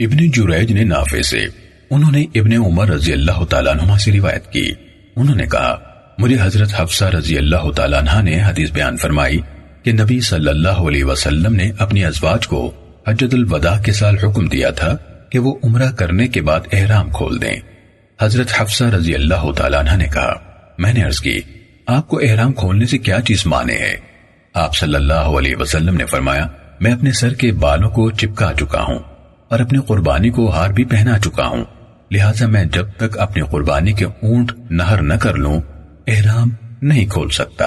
ابن جریج نے نافع سے انہوں نے ابن عمر رضی اللہ تعالیٰ عنہ سے روایت کی۔ انہوں نے کہا، مجھے حضرت حفصہ رضی اللہ تعالیٰ عنہ نے حدیث بیان فرمائی کہ نبی صلی اللہ علیہ وسلم نے اپنی ازواج کو حجت الوداع کے سال حکم دیا تھا کہ وہ عمرہ کرنے کے بعد احرام کھول دیں۔ حضرت حفصہ رضی اللہ تعالیٰ عنہ نے کہا، میں نے عرض کی، آپ کو احرام کھولنے سے کیا چیز مانے ہے؟ آپ صلی اللہ علیہ وسلم نے فرمایا اور اپنی قربانی کو ہار بھی پہنا چکا ہوں۔ لہٰذا میں جب تک اپنی قربانی کے اونٹ نہر نہ کر لوں، احرام نہیں کھول سکتا۔